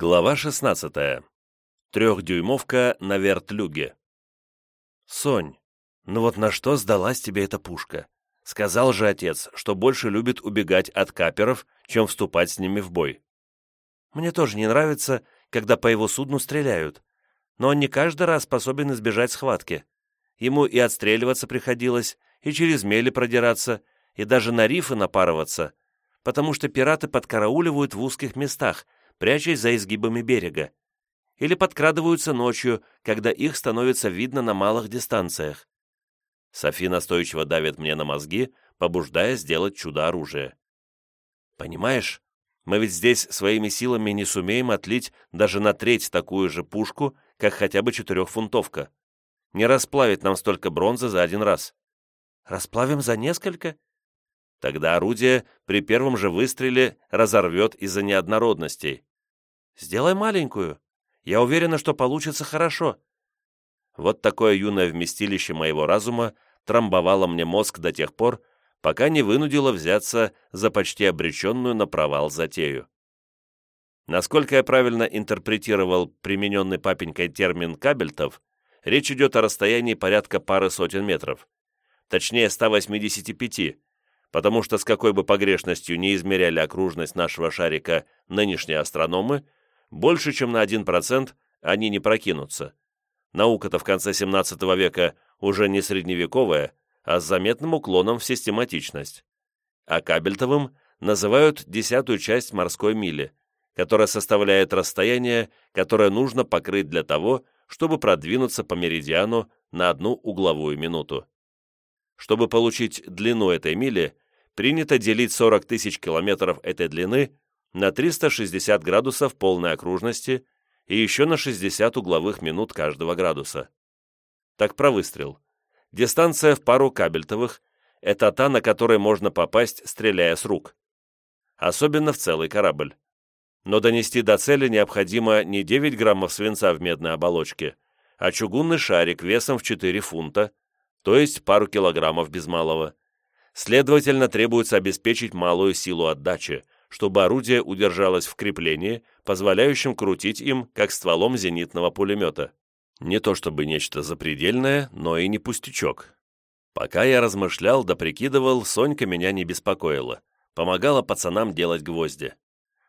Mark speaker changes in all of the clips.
Speaker 1: Глава 16. Трехдюймовка на вертлюге. «Сонь, ну вот на что сдалась тебе эта пушка? Сказал же отец, что больше любит убегать от каперов, чем вступать с ними в бой. Мне тоже не нравится, когда по его судну стреляют, но он не каждый раз способен избежать схватки. Ему и отстреливаться приходилось, и через мели продираться, и даже на рифы напарываться, потому что пираты подкарауливают в узких местах, прячась за изгибами берега, или подкрадываются ночью, когда их становится видно на малых дистанциях. Софи настойчиво давит мне на мозги, побуждая сделать чудо-оружие. «Понимаешь, мы ведь здесь своими силами не сумеем отлить даже на треть такую же пушку, как хотя бы четырехфунтовка. Не расплавить нам столько бронзы за один раз». «Расплавим за несколько?» Тогда орудие при первом же выстреле разорвет из-за неоднородностей. Сделай маленькую. Я уверена, что получится хорошо». Вот такое юное вместилище моего разума трамбовало мне мозг до тех пор, пока не вынудило взяться за почти обреченную на провал затею. Насколько я правильно интерпретировал примененный папенькой термин «кабельтов», речь идет о расстоянии порядка пары сотен метров. Точнее, 185, потому что с какой бы погрешностью не измеряли окружность нашего шарика нынешние астрономы, больше, чем на 1% они не прокинутся. Наука-то в конце 17 века уже не средневековая, а с заметным уклоном в систематичность. А кабельтовым называют десятую часть морской мили, которая составляет расстояние, которое нужно покрыть для того, чтобы продвинуться по меридиану на одну угловую минуту. Чтобы получить длину этой мили, принято делить 40 тысяч километров этой длины на 360 градусов полной окружности и еще на 60 угловых минут каждого градуса. Так про выстрел. Дистанция в пару кабельтовых – это та, на которой можно попасть, стреляя с рук. Особенно в целый корабль. Но донести до цели необходимо не 9 граммов свинца в медной оболочке, а чугунный шарик весом в 4 фунта, то есть пару килограммов без малого. Следовательно, требуется обеспечить малую силу отдачи – чтобы орудие удержалось в креплении, позволяющем крутить им, как стволом зенитного пулемета. Не то чтобы нечто запредельное, но и не пустячок. Пока я размышлял да прикидывал, Сонька меня не беспокоила. Помогала пацанам делать гвозди.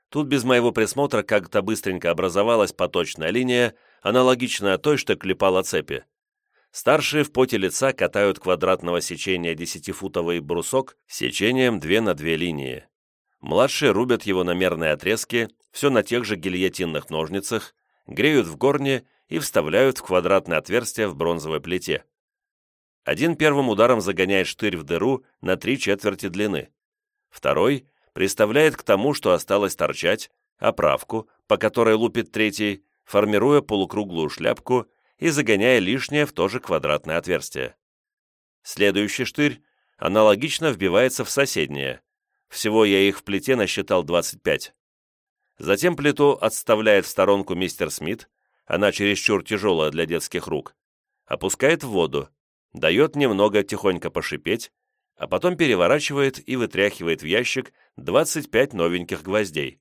Speaker 1: Тут без моего присмотра как-то быстренько образовалась поточная линия, аналогичная той, что клепала цепи. Старшие в поте лица катают квадратного сечения десятифутовый брусок сечением 2 на 2 линии. Младшие рубят его на мерные отрезки, все на тех же гильотинных ножницах, греют в горне и вставляют в квадратное отверстие в бронзовой плите. Один первым ударом загоняет штырь в дыру на три четверти длины. Второй приставляет к тому, что осталось торчать, оправку, по которой лупит третий, формируя полукруглую шляпку и загоняя лишнее в то же квадратное отверстие. Следующий штырь аналогично вбивается в соседнее, всего я их в плите насчитал 25. Затем плиту отставляет в сторонку мистер Смит, она чересчур тяжелая для детских рук, опускает в воду, дает немного тихонько пошипеть, а потом переворачивает и вытряхивает в ящик 25 новеньких гвоздей.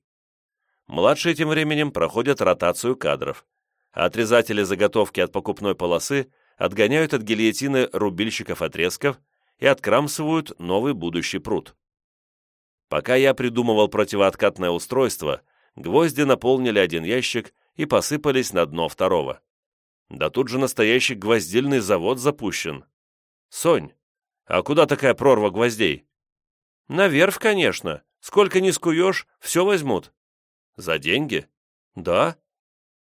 Speaker 1: Младшие тем временем проходят ротацию кадров, а отрезатели заготовки от покупной полосы отгоняют от гильотины рубильщиков отрезков и открамсывают новый будущий пруд. Пока я придумывал противооткатное устройство, гвозди наполнили один ящик и посыпались на дно второго. Да тут же настоящий гвоздильный завод запущен. Сонь, а куда такая прорва гвоздей? Наверх, конечно. Сколько ни скуешь, все возьмут. За деньги? Да.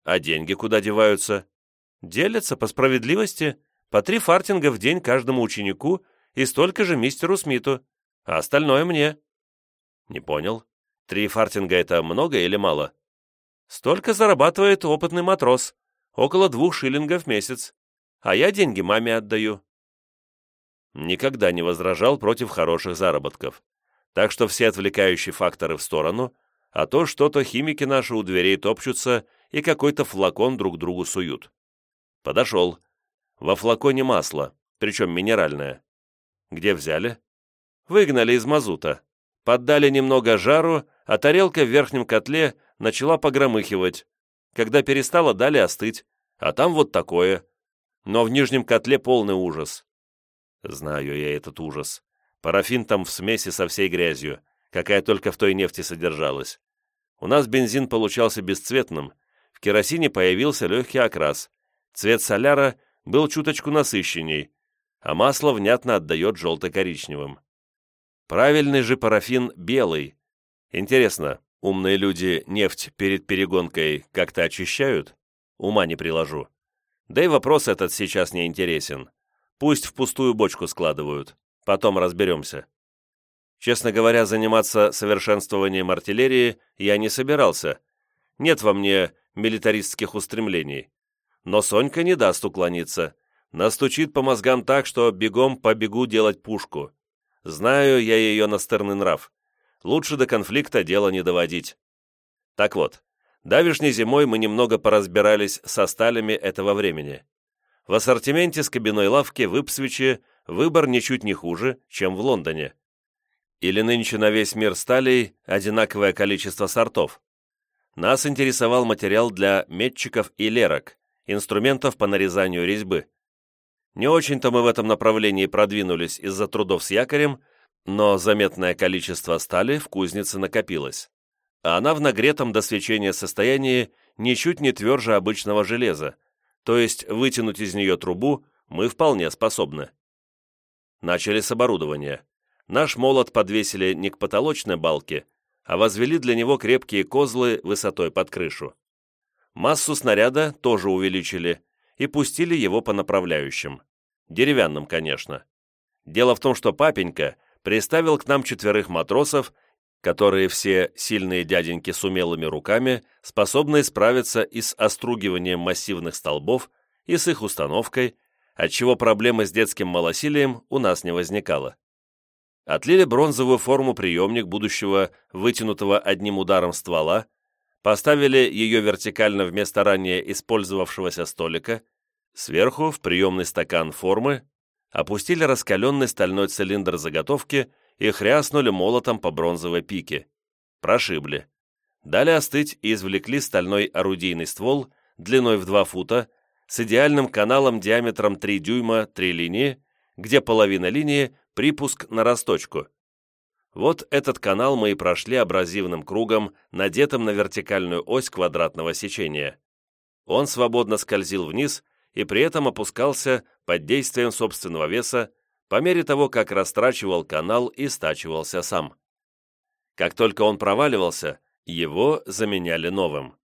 Speaker 1: А деньги куда деваются? Делятся по справедливости. По три фартинга в день каждому ученику и столько же мистеру Смиту. А остальное мне. Не понял. Три фартинга — это много или мало? Столько зарабатывает опытный матрос. Около двух шиллингов в месяц. А я деньги маме отдаю. Никогда не возражал против хороших заработков. Так что все отвлекающие факторы в сторону, а то что-то химики наши у дверей топчутся и какой-то флакон друг другу суют. Подошел. Во флаконе масло, причем минеральное. Где взяли? Выгнали из мазута. Поддали немного жару, а тарелка в верхнем котле начала погромыхивать. Когда перестало, дали остыть. А там вот такое. Но в нижнем котле полный ужас. Знаю я этот ужас. Парафин там в смеси со всей грязью, какая только в той нефти содержалась. У нас бензин получался бесцветным, в керосине появился легкий окрас. Цвет соляра был чуточку насыщенней, а масло внятно отдает желто-коричневым. Правильный же парафин белый. Интересно, умные люди нефть перед перегонкой как-то очищают? Ума не приложу. Да и вопрос этот сейчас не интересен. Пусть в пустую бочку складывают. Потом разберемся. Честно говоря, заниматься совершенствованием артиллерии я не собирался. Нет во мне милитаристских устремлений. Но Сонька не даст уклониться. Настучит по мозгам так, что бегом побегу делать пушку. Знаю я ее настырный нрав. Лучше до конфликта дело не доводить. Так вот, давешней зимой мы немного поразбирались со сталями этого времени. В ассортименте с кабиной лавки в Ипсвиче выбор ничуть не хуже, чем в Лондоне. Или нынче на весь мир сталей одинаковое количество сортов. Нас интересовал материал для метчиков и лерок, инструментов по нарезанию резьбы. Не очень-то мы в этом направлении продвинулись из-за трудов с якорем, но заметное количество стали в кузнице накопилось. А она в нагретом до свечения состоянии ничуть не тверже обычного железа, то есть вытянуть из нее трубу мы вполне способны. Начали с оборудования. Наш молот подвесили не к потолочной балке, а возвели для него крепкие козлы высотой под крышу. Массу снаряда тоже увеличили и пустили его по направляющим. Деревянным, конечно. Дело в том, что папенька приставил к нам четверых матросов, которые все сильные дяденьки с умелыми руками, способные справиться и с остругиванием массивных столбов, и с их установкой, отчего проблемы с детским малосилием у нас не возникало. Отлили бронзовую форму приемник будущего, вытянутого одним ударом ствола, поставили ее вертикально вместо ранее использовавшегося столика, сверху в приемный стакан формы опустили раскаленный стальной цилиндр заготовки и хряснули молотом по бронзовой пике. Прошибли. Дали остыть и извлекли стальной орудийный ствол длиной в 2 фута с идеальным каналом диаметром 3 дюйма 3 линии, где половина линии – припуск на росточку. Вот этот канал мы и прошли абразивным кругом, надетым на вертикальную ось квадратного сечения. Он свободно скользил вниз и при этом опускался под действием собственного веса по мере того, как растрачивал канал и стачивался сам. Как только он проваливался, его заменяли новым.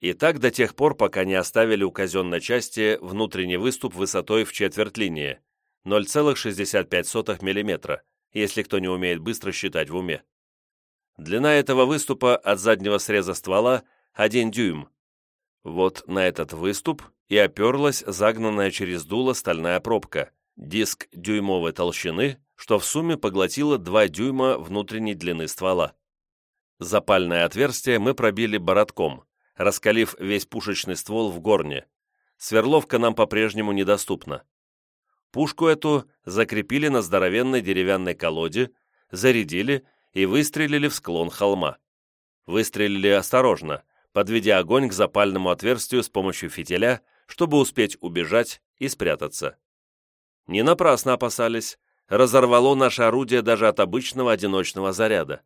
Speaker 1: И так до тех пор, пока не оставили у казенной части внутренний выступ высотой в четверть линии, 0,65 мм, если кто не умеет быстро считать в уме. Длина этого выступа от заднего среза ствола 1 дюйм. Вот на этот выступ и оперлась загнанная через дуло стальная пробка, диск дюймовой толщины, что в сумме поглотило 2 дюйма внутренней длины ствола. Запальное отверстие мы пробили бородком, раскалив весь пушечный ствол в горне. Сверловка нам по-прежнему недоступна. Пушку эту закрепили на здоровенной деревянной колоде, зарядили и выстрелили в склон холма. Выстрелили осторожно, подведя огонь к запальному отверстию с помощью фитиля, чтобы успеть убежать и спрятаться. Не напрасно опасались, разорвало наше орудие даже от обычного одиночного заряда.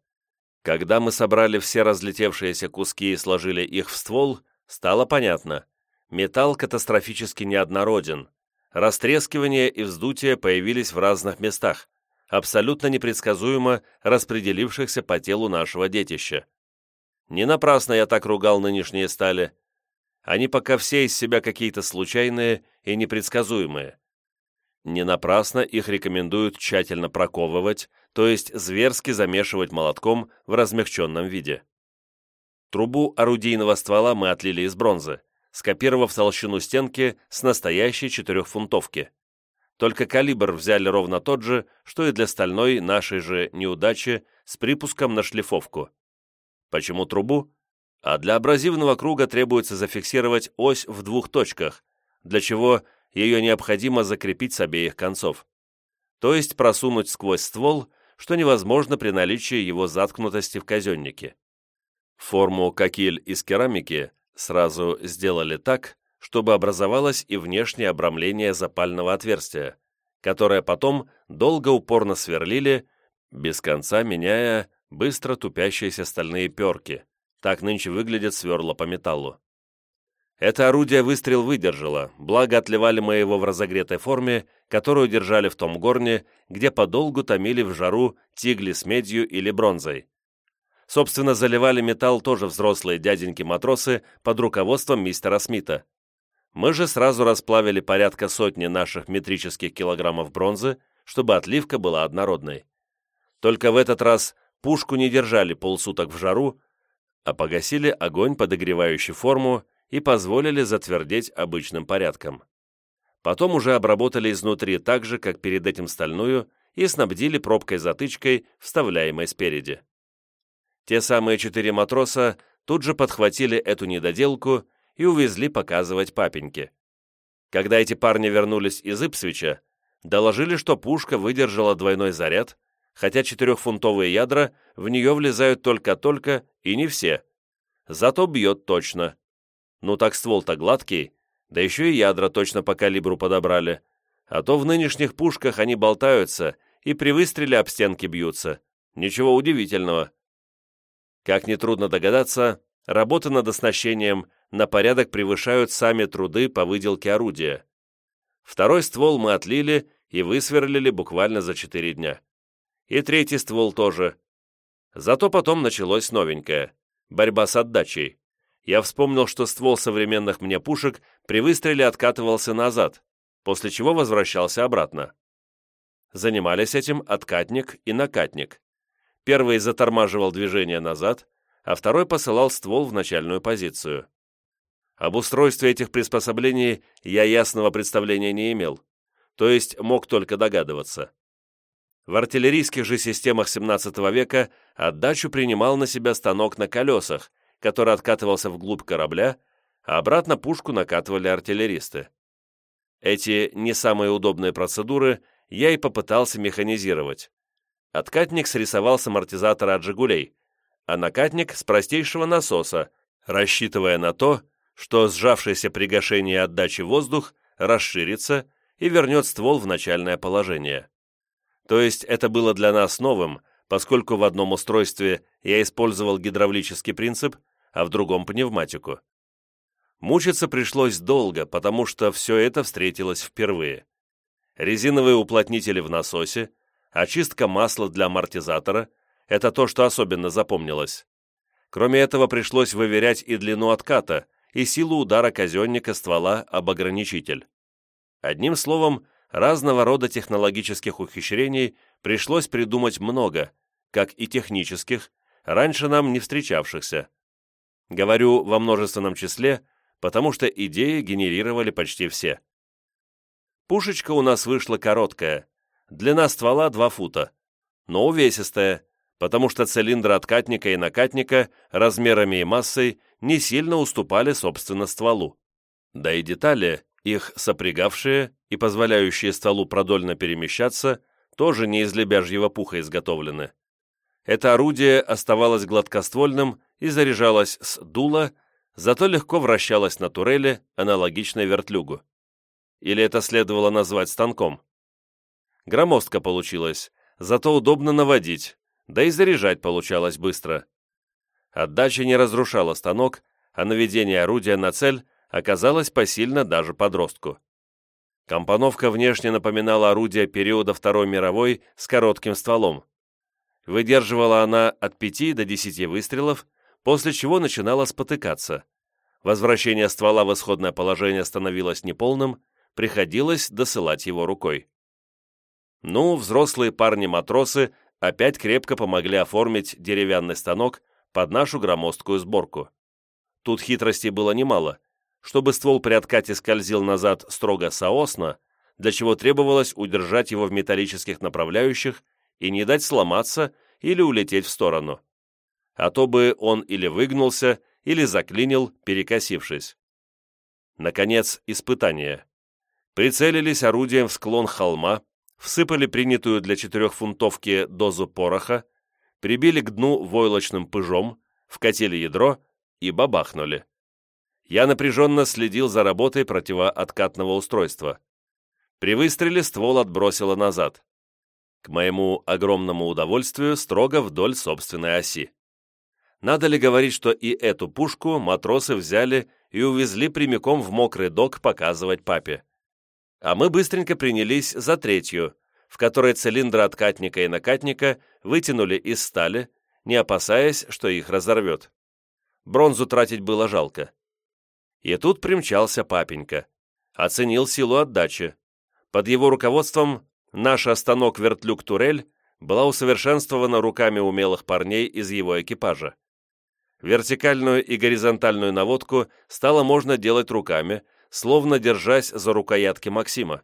Speaker 1: Когда мы собрали все разлетевшиеся куски и сложили их в ствол, стало понятно, металл катастрофически неоднороден, Растрескивание и вздутие появились в разных местах, абсолютно непредсказуемо распределившихся по телу нашего детища. Не напрасно я так ругал нынешние стали. Они пока все из себя какие-то случайные и непредсказуемые. Не напрасно их рекомендуют тщательно проковывать, то есть зверски замешивать молотком в размягченном виде. Трубу орудийного ствола мы отлили из бронзы скопировав толщину стенки с настоящей четырехфунтовки. Только калибр взяли ровно тот же, что и для стальной нашей же неудачи с припуском на шлифовку. Почему трубу? А для абразивного круга требуется зафиксировать ось в двух точках, для чего ее необходимо закрепить с обеих концов. То есть просунуть сквозь ствол, что невозможно при наличии его заткнутости в казеннике. Форму кокиль из керамики Сразу сделали так, чтобы образовалось и внешнее обрамление запального отверстия, которое потом долго упорно сверлили, без конца меняя быстро тупящиеся стальные перки. Так нынче выглядят сверла по металлу. Это орудие выстрел выдержало, благо отливали мы его в разогретой форме, которую держали в том горне, где подолгу томили в жару тигли с медью или бронзой. Собственно, заливали металл тоже взрослые дяденьки-матросы под руководством мистера Смита. Мы же сразу расплавили порядка сотни наших метрических килограммов бронзы, чтобы отливка была однородной. Только в этот раз пушку не держали полсуток в жару, а погасили огонь, подогревающий форму, и позволили затвердеть обычным порядком. Потом уже обработали изнутри так же, как перед этим стальную, и снабдили пробкой-затычкой, вставляемой спереди. Те самые четыре матроса тут же подхватили эту недоделку и увезли показывать папеньке. Когда эти парни вернулись из Ипсвича, доложили, что пушка выдержала двойной заряд, хотя четырехфунтовые ядра в нее влезают только-только и не все. Зато бьет точно. Ну так ствол-то гладкий, да еще и ядра точно по калибру подобрали. А то в нынешних пушках они болтаются и при выстреле об стенки бьются. Ничего удивительного. Как нетрудно догадаться, работы над оснащением на порядок превышают сами труды по выделке орудия. Второй ствол мы отлили и высверлили буквально за четыре дня. И третий ствол тоже. Зато потом началось новенькое – борьба с отдачей я вспомнил, что ствол современных мне пушек при выстреле откатывался назад, после чего возвращался обратно. Занимались этим откатник и накатник. Первый затормаживал движение назад, а второй посылал ствол в начальную позицию. Об устройстве этих приспособлений я ясного представления не имел, то есть мог только догадываться. В артиллерийских же системах 17 века отдачу принимал на себя станок на колесах, который откатывался вглубь корабля, а обратно пушку накатывали артиллеристы. Эти не самые удобные процедуры я и попытался механизировать. Откатник срисовал с амортизатора от «Жигулей», а накатник с простейшего насоса, рассчитывая на то, что сжавшийся при гашении отдачи воздух расширится и вернет ствол в начальное положение. То есть это было для нас новым, поскольку в одном устройстве я использовал гидравлический принцип, а в другом пневматику. Мучиться пришлось долго, потому что все это встретилось впервые. Резиновые уплотнители в насосе, очистка масла для амортизатора – это то, что особенно запомнилось. Кроме этого, пришлось выверять и длину отката, и силу удара казенника ствола об ограничитель. Одним словом, разного рода технологических ухищрений пришлось придумать много, как и технических, раньше нам не встречавшихся. Говорю во множественном числе, потому что идеи генерировали почти все. Пушечка у нас вышла короткая, длина ствола 2 фута, но увесистая, потому что цилиндры откатника и накатника размерами и массой не сильно уступали, собственно, стволу. Да и детали, их сопрягавшие и позволяющие стволу продольно перемещаться, тоже не из лебяжьего пуха изготовлены. Это орудие оставалось гладкоствольным и заряжалась с дула, зато легко вращалась на турели, аналогичной вертлюгу. Или это следовало назвать станком? Громоздко получилось, зато удобно наводить, да и заряжать получалось быстро. Отдача не разрушала станок, а наведение орудия на цель оказалось посильно даже подростку. Компоновка внешне напоминала орудие периода Второй мировой с коротким стволом. Выдерживала она от 5 до 10 выстрелов, после чего начинала спотыкаться. Возвращение ствола в исходное положение становилось неполным, приходилось досылать его рукой. Ну, взрослые парни-матросы опять крепко помогли оформить деревянный станок под нашу громоздкую сборку. Тут хитростей было немало. Чтобы ствол при откате скользил назад строго соосно, для чего требовалось удержать его в металлических направляющих и не дать сломаться или улететь в сторону а то бы он или выгнулся, или заклинил, перекосившись. Наконец, испытание. Прицелились орудием в склон холма, всыпали принятую для четырехфунтовки дозу пороха, прибили к дну войлочным пыжом, вкатили ядро и бабахнули. Я напряженно следил за работой противооткатного устройства. При выстреле ствол отбросило назад. К моему огромному удовольствию строго вдоль собственной оси. Надо ли говорить, что и эту пушку матросы взяли и увезли прямиком в мокрый док показывать папе. А мы быстренько принялись за третью, в которой цилиндры откатника и накатника вытянули из стали, не опасаясь, что их разорвет. Бронзу тратить было жалко. И тут примчался папенька. Оценил силу отдачи. Под его руководством наш останок-вертлюк-турель была усовершенствована руками умелых парней из его экипажа. Вертикальную и горизонтальную наводку стало можно делать руками, словно держась за рукоятки Максима.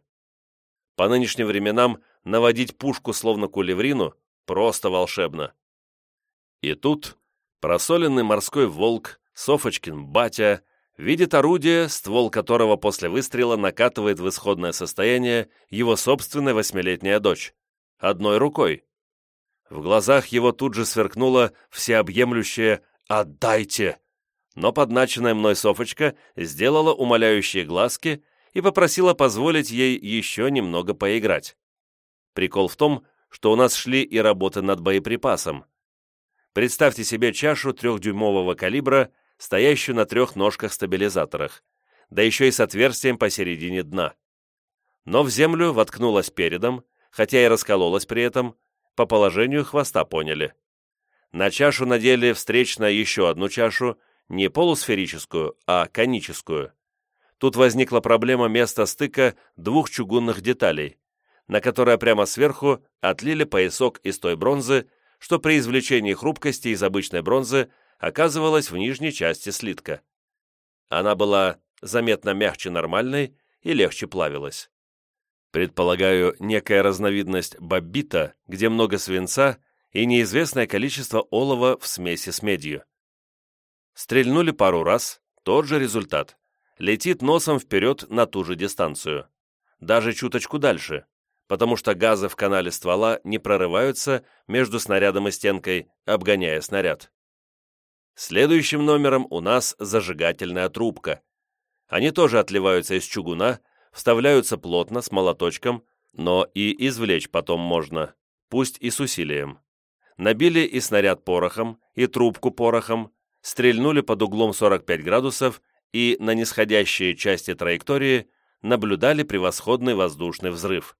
Speaker 1: По нынешним временам наводить пушку словно кулеврину просто волшебно. И тут просоленный морской волк, Софочкин батя, видит орудие, ствол которого после выстрела накатывает в исходное состояние его собственная восьмилетняя дочь. Одной рукой. В глазах его тут же сверкнуло всеобъемлющее «Отдайте!» Но подначенная мной Софочка сделала умоляющие глазки и попросила позволить ей еще немного поиграть. Прикол в том, что у нас шли и работы над боеприпасом. Представьте себе чашу трехдюймового калибра, стоящую на трех ножках-стабилизаторах, да еще и с отверстием посередине дна. Но в землю воткнулась передом, хотя и раскололась при этом, по положению хвоста поняли. На чашу надели встречно еще одну чашу, не полусферическую, а коническую. Тут возникла проблема места стыка двух чугунных деталей, на которые прямо сверху отлили поясок из той бронзы, что при извлечении хрупкости из обычной бронзы оказывалась в нижней части слитка. Она была заметно мягче нормальной и легче плавилась. Предполагаю, некая разновидность бобита, где много свинца и неизвестное количество олова в смеси с медью. Стрельнули пару раз, тот же результат. Летит носом вперед на ту же дистанцию. Даже чуточку дальше, потому что газы в канале ствола не прорываются между снарядом и стенкой, обгоняя снаряд. Следующим номером у нас зажигательная трубка. Они тоже отливаются из чугуна, вставляются плотно, с молоточком, но и извлечь потом можно, пусть и с усилием набили и снаряд порохом, и трубку порохом, стрельнули под углом 45 градусов и на нисходящей части траектории наблюдали превосходный воздушный взрыв.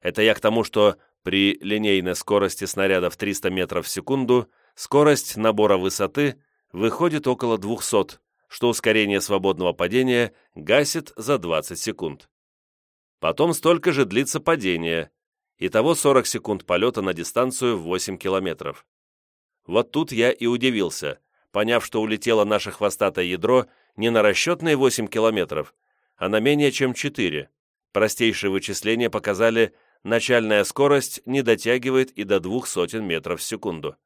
Speaker 1: Это я к тому, что при линейной скорости снаряда в 300 метров в секунду скорость набора высоты выходит около 200, что ускорение свободного падения гасит за 20 секунд. Потом столько же длится падение, Итого 40 секунд полета на дистанцию в 8 километров. Вот тут я и удивился, поняв, что улетело наше хвостатое ядро не на расчетные 8 километров, а на менее чем 4. Простейшие вычисления показали, начальная скорость не дотягивает и до двух сотен метров в секунду.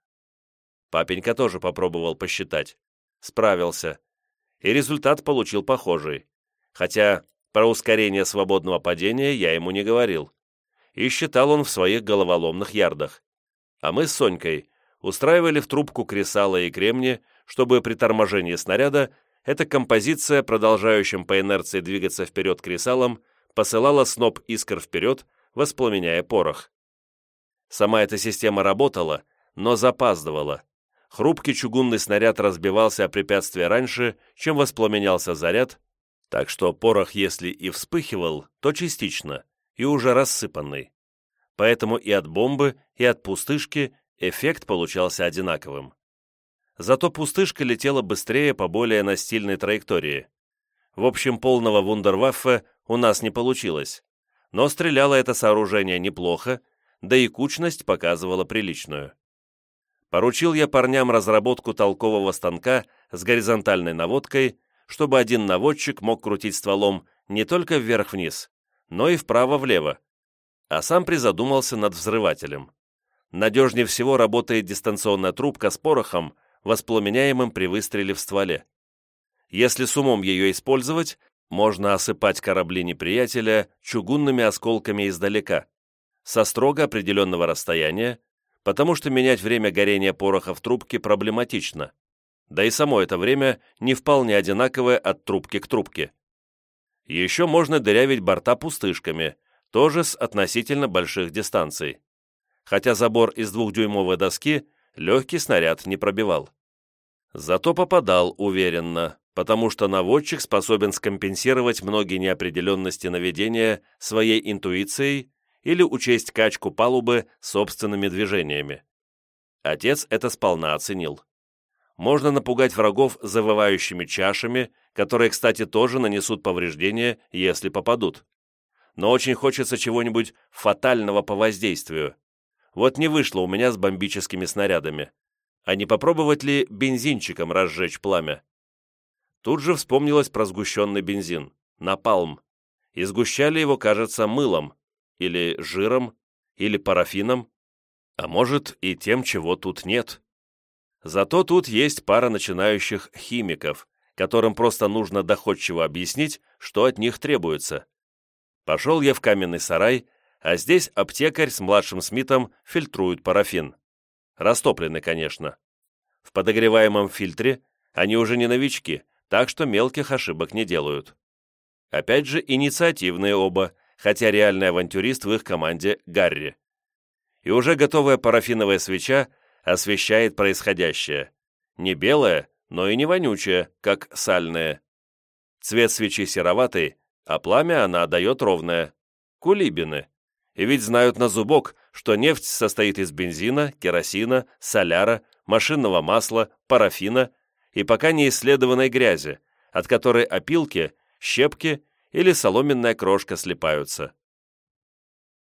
Speaker 1: Папенька тоже попробовал посчитать. Справился. И результат получил похожий. Хотя про ускорение свободного падения я ему не говорил и считал он в своих головоломных ярдах. А мы с Сонькой устраивали в трубку кресала и кремни, чтобы при торможении снаряда эта композиция, продолжающим по инерции двигаться вперед кресалом, посылала сноп искр вперед, воспламеняя порох. Сама эта система работала, но запаздывала. Хрупкий чугунный снаряд разбивался о препятствие раньше, чем воспламенялся заряд, так что порох, если и вспыхивал, то частично, и уже рассыпанный. Поэтому и от бомбы, и от пустышки эффект получался одинаковым. Зато пустышка летела быстрее по более настильной траектории. В общем, полного вундерваффе у нас не получилось, но стреляло это сооружение неплохо, да и кучность показывала приличную. Поручил я парням разработку толкового станка с горизонтальной наводкой, чтобы один наводчик мог крутить стволом не только вверх-вниз, но и вправо-влево, а сам призадумался над взрывателем. Надежнее всего работает дистанционная трубка с порохом, воспламеняемым при выстреле в стволе. Если с умом ее использовать, можно осыпать корабли неприятеля чугунными осколками издалека, со строго определенного расстояния, потому что менять время горения пороха в трубке проблематично. да и само это время не вполне одинаковое от трубки к трубке. Еще можно дырявить борта пустышками, тоже с относительно больших дистанций. Хотя забор из двухдюймовой доски легкий снаряд не пробивал. Зато попадал уверенно, потому что наводчик способен скомпенсировать многие неопределенности наведения своей интуицией или учесть качку палубы собственными движениями. Отец это сполна оценил. Можно напугать врагов завывающими чашами, которые, кстати, тоже нанесут повреждения, если попадут. Но очень хочется чего-нибудь фатального по воздействию. Вот не вышло у меня с бомбическими снарядами. А не попробовать ли бензинчиком разжечь пламя? Тут же вспомнилось про сгущенный бензин, напалм. И сгущали его, кажется, мылом, или жиром, или парафином, а может и тем, чего тут нет. Зато тут есть пара начинающих химиков, которым просто нужно доходчиво объяснить, что от них требуется. Пошел я в каменный сарай, а здесь аптекарь с младшим Смитом фильтруют парафин. Растопленный, конечно. В подогреваемом фильтре они уже не новички, так что мелких ошибок не делают. Опять же, инициативные оба, хотя реальный авантюрист в их команде Гарри. И уже готовая парафиновая свеча освещает происходящее. Не белая, но и не вонючая, как сальная. Цвет свечи сероватый, а пламя она дает ровное. Кулибины. И ведь знают на зубок, что нефть состоит из бензина, керосина, соляра, машинного масла, парафина и пока не исследованной грязи, от которой опилки, щепки или соломенная крошка слипаются.